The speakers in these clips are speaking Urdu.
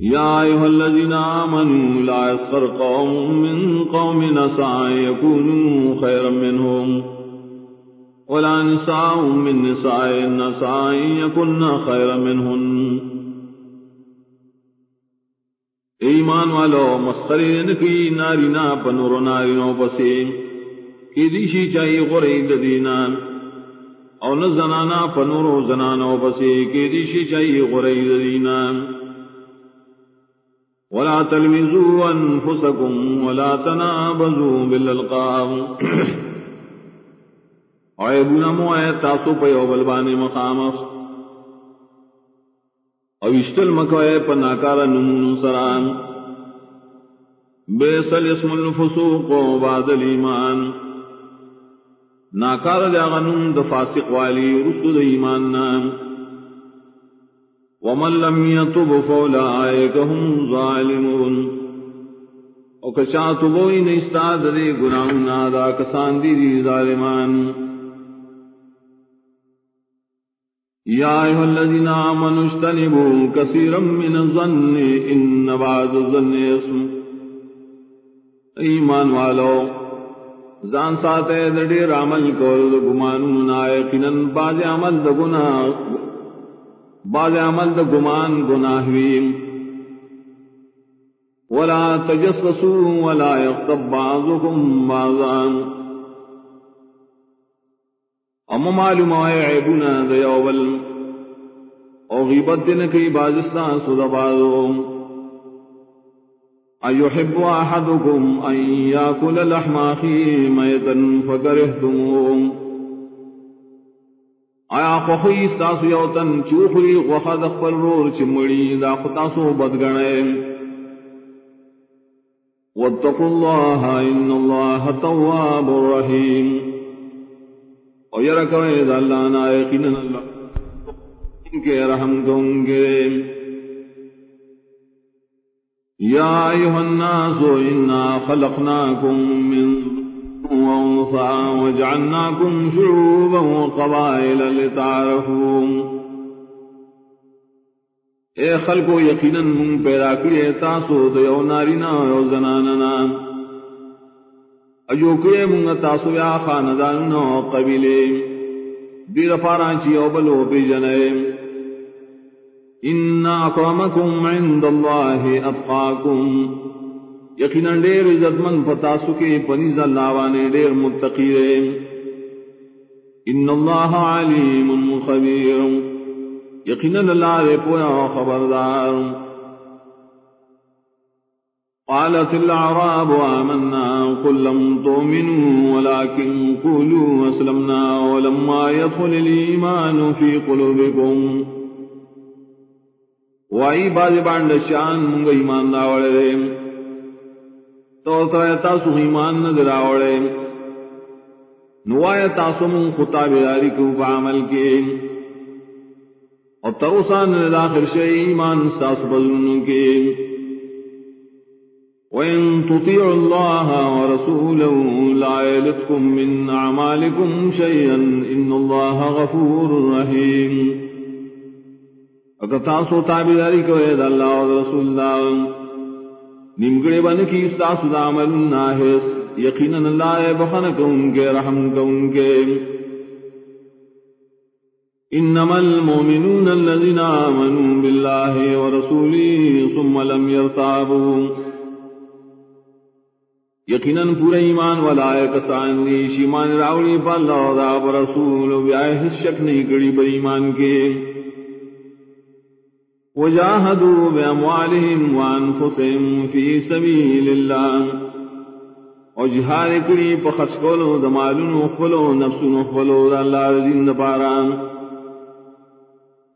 يا أيها الذين آمنوا لا يسخر قوم من قوم نسعى يكونوا خيرا منهم ولا نساء من نساء نسعى يكون خيرا منهن ایمان والو مسخری نکی نارینا پنور نارینو پسی، کی دیشی چاہی غری ددینا، او نزنانا پنور زنانو پسی، کی دیشی چاہی غری ددینا۔ ولا تلمزوا أنفسكم ولا تنابزوا بالألقاب. عيبنا موائے تاسو پہ یوبل بانے مقام او اشتل مکوئے پا ناکارا نمون سران. بیسل اسم الفسوق و بعد الایمان. ناکار جاغنون دفاسق والی، رسد ایمان نام. ومن لم يتب فأولئك هم ظالمون او کچا تبوئی نستاد دے گناہوں نادا کسان دی دی ظالمان۔ یا ایہا الذین آمنوا اجتنبوا کثیرا من الظن ان بعد الظن اسم ایمان والو، زان ساتے دڑیر عمل کول گمانون نائقنن باز عمل دگناہ بعض عمل دا گمان گناہویم ولا تجسسوا ولا يغتب بعضكم بعضا. اما معلوم آئے عیبنا دا یوبل. او غیبت دن کی بازستان سودا بعضو ایحب احدكم ان ياكل لحم اخيه ميتا فكرهتموه آیا خوخی ستاسو یوتن چوخری وخد اخبر رور چمڑی دا خطاسو بدگنے. واتقوا اللہ ان اللہ تواب الرحیم. اور یرکوئے دا اللہ نائقین اللہ ان کے رحم دونگے یا ایوہ الناس انا خلقناکم من وأنصى وجعلناكم شعوبا وقبائل لتعرفوا اے خلقو، یقینا من پیدا کریے تاسو دیو نارینا و زناننا اجو کریے من تاسو یا خانداننا و قبیلے. دیر پارانچی او بلو پی جنائے ان اکرمکم عند اللہ اتقاکم. یقینا ڈیر عزت من پتا سکے پنیز اللہ وانے ڈیر متقی ان اللہ علیم خبیر. یقینا اللہ رے پویا خبردار. قالت العراب آمنا قل لم تؤمنوا ولكن قولوا أسلمنا ولما يدخل الإيمان في قلوبكم. وعي بعض بعض الشان من إيمان داوڑے تو تاسو ایمان نہ دراوڑے نوائے تاسو من خطا بیداری کو عمل کے۔ اور تروسان داخل شے ایمان ساس بزن کے۔ وَإِن تُطِيعُوا اللَّهَ وَرَسُولَهُ لَا يَلِتْكُم مِّنْ أَعْمَالِكُمْ شَيْئًا إِنَّ اللَّهَ غَفُورٌ رَّحِيمٌ۔ اگر تاسو تابعداری کرے اللہ اور رسول اللہ۔ نمگڑے بن کی استاس عمل ناہس یقینا اللہ بخن کون کے رحم کون کے انما المؤمنون الذين آمنوا بالله ورسوله ثم لم يرتابوا یقینا پورا ایمان والا ہے کسان دی شیمان راولی پر اللہ اور رسول بیائے شک نہیں کڑی بر ایمان کے وجاهدوا بأموالهم وأنفسهم في سبيل الله. وجهاد كري بخشكولو دمالون وخفلو نفس وخفلو دا الله دين دبارا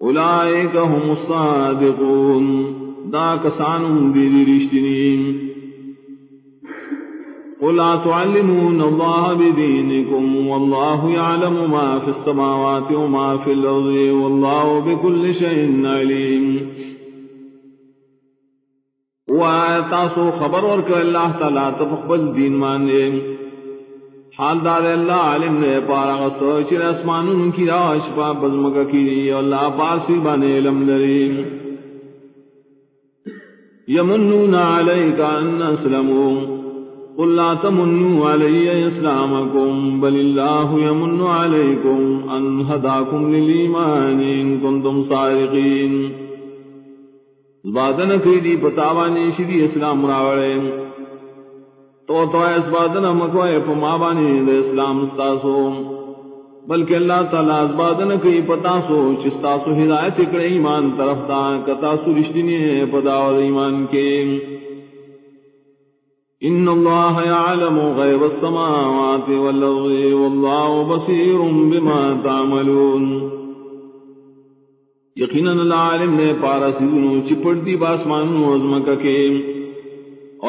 أولئك هم الصادقون، دا كسانهم دي رشتنين قل تعلمون الله بدينكم والله يعلم ما في السماوات وما في الأرض والله بكل شيء عليم. وآياتاسو خبر ورک اللہ تعالیٰ تفقبل دین مانے حال دار اللہ علم نے پارا غصو چر اسمان کی راش پا بزمگا کی اللہ پارسی بانے علم دریم يمنون عليك أن أسلموا قل لا تمنوا علي إسلامكم، بل الله يمن عليكم أن هداكم للإيمان إن كنتم صادقين. زبادن کیدی پتاوانی شدی اسلام راوڑے تو تو اس بادن مکوائے پمابانی دے اسلام ستاسو۔ بلکہ اللہ تعالیٰ اس بادن کی پتا سو چستاسو ہدایت اکڑے ایمان طرف تا کتاسو رشتنی پداو ایمان کے۔ إن الله يعلم غیب السماوات والأرض والله بصير بما تعملون یقیناً العالم نے پارا سیدنو چپڑ دی باسمان وزمک کے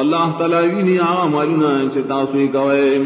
اللہ تعالی وینی آمالنا چتاسوی کوئے